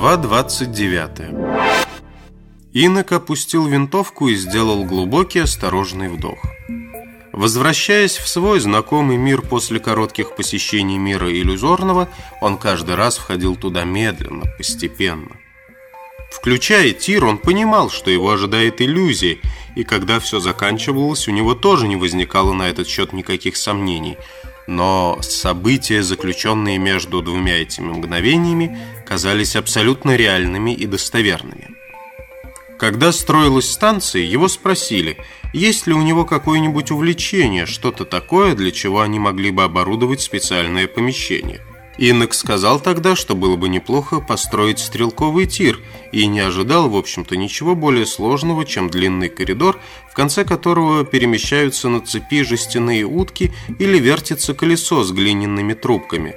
Глава 29 Инок опустил винтовку и сделал глубокий осторожный вдох. Возвращаясь в свой знакомый мир после коротких посещений мира иллюзорного, он каждый раз входил туда медленно, постепенно. Включая тир, он понимал, что его ожидает иллюзия, и когда все заканчивалось, у него тоже не возникало на этот счет никаких сомнений – но события, заключенные между двумя этими мгновениями, казались абсолютно реальными и достоверными. Когда строилась станция, его спросили, есть ли у него какое-нибудь увлечение, что-то такое, для чего они могли бы оборудовать специальное помещение. Инок сказал тогда, что было бы неплохо построить стрелковый тир, и не ожидал, в общем-то, ничего более сложного, чем длинный коридор, в конце которого перемещаются на цепи жестяные утки или вертится колесо с глиняными трубками.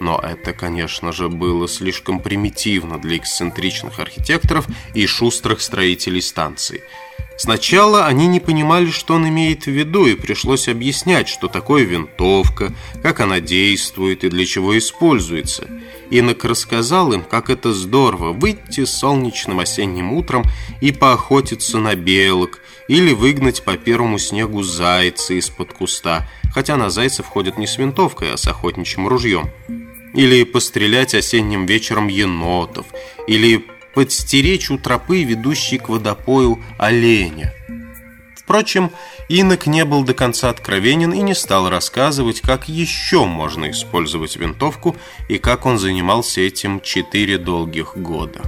Но это, конечно же, было слишком примитивно для эксцентричных архитекторов и шустрых строителей станции – Сначала они не понимали, что он имеет в виду, и пришлось объяснять, что такое винтовка, как она действует и для чего используется. Инок рассказал им, как это здорово выйти солнечным осенним утром и поохотиться на белок, или выгнать по первому снегу зайца из-под куста, хотя на зайцев ходят не с винтовкой, а с охотничьим ружьем. Или пострелять осенним вечером енотов, или подстеречь у тропы, ведущей к водопою оленя. Впрочем, инок не был до конца откровенен и не стал рассказывать, как еще можно использовать винтовку и как он занимался этим четыре долгих года.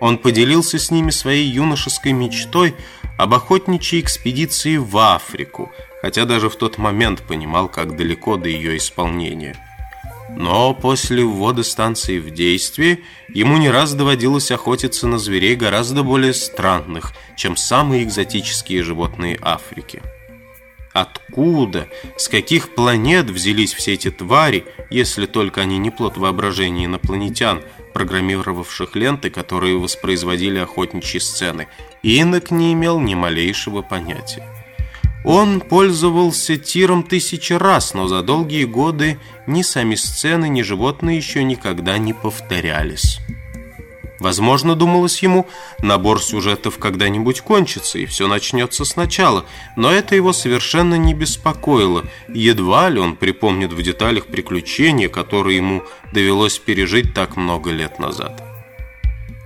Он поделился с ними своей юношеской мечтой об охотничьей экспедиции в Африку, хотя даже в тот момент понимал, как далеко до ее исполнения – но после ввода станции в действие ему не раз доводилось охотиться на зверей гораздо более странных, чем самые экзотические животные Африки. Откуда, с каких планет взялись все эти твари, если только они не плод воображения инопланетян, программировавших ленты, которые воспроизводили охотничьи сцены, Инок не имел ни малейшего понятия. Он пользовался тиром тысячи раз, но за долгие годы ни сами сцены, ни животные еще никогда не повторялись. Возможно, думалось ему, набор сюжетов когда-нибудь кончится, и все начнется сначала, но это его совершенно не беспокоило, едва ли он припомнит в деталях приключения, которые ему довелось пережить так много лет назад.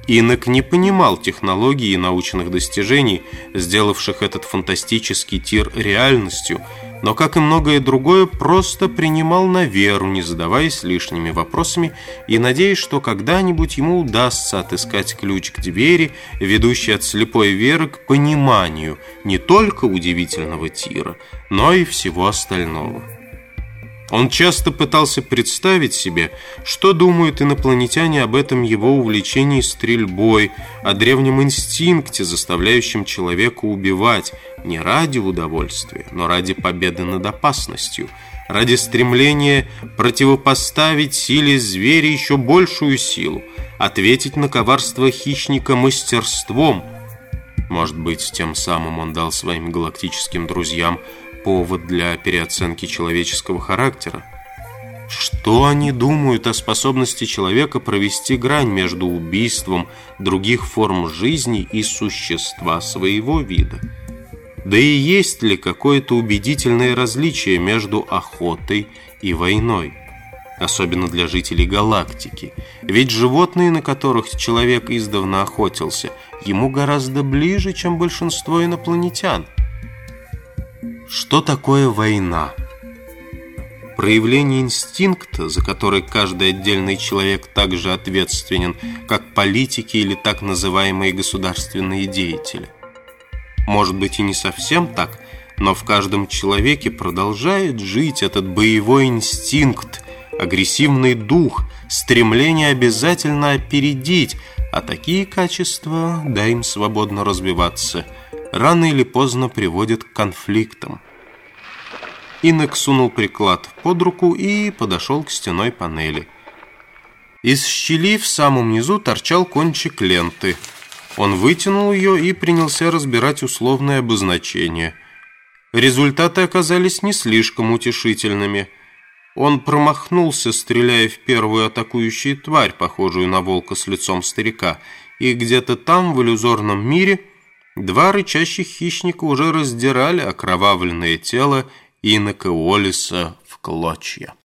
Инок не понимал технологий и научных достижений, сделавших этот фантастический тир реальностью, но, как и многое другое, просто принимал на веру, не задаваясь лишними вопросами и надеясь, что когда-нибудь ему удастся отыскать ключ к двери, ведущей от слепой веры к пониманию не только удивительного тира, но и всего остального. Он часто пытался представить себе, что думают инопланетяне об этом его увлечении стрельбой, о древнем инстинкте, заставляющем человека убивать не ради удовольствия, но ради победы над опасностью, ради стремления противопоставить силе зверя еще большую силу, ответить на коварство хищника мастерством. Может быть, тем самым он дал своим галактическим друзьям – повод для переоценки человеческого характера. Что они думают о способности человека провести грань между убийством других форм жизни и существа своего вида? Да и есть ли какое-то убедительное различие между охотой и войной? Особенно для жителей галактики. Ведь животные, на которых человек издавна охотился, ему гораздо ближе, чем большинство инопланетян. Что такое война? Проявление инстинкта, за который каждый отдельный человек также ответственен, как политики или так называемые государственные деятели. Может быть и не совсем так, но в каждом человеке продолжает жить этот боевой инстинкт, агрессивный дух, стремление обязательно опередить, а такие качества, дай им свободно развиваться – рано или поздно приводит к конфликтам. Инок сунул приклад под руку и подошел к стеной панели. Из щели в самом низу торчал кончик ленты. Он вытянул ее и принялся разбирать условное обозначение. Результаты оказались не слишком утешительными. Он промахнулся, стреляя в первую атакующую тварь, похожую на волка с лицом старика, и где-то там, в иллюзорном мире, два рычащих хищника уже раздирали окровавленное тело инока Уоллиса в клочья.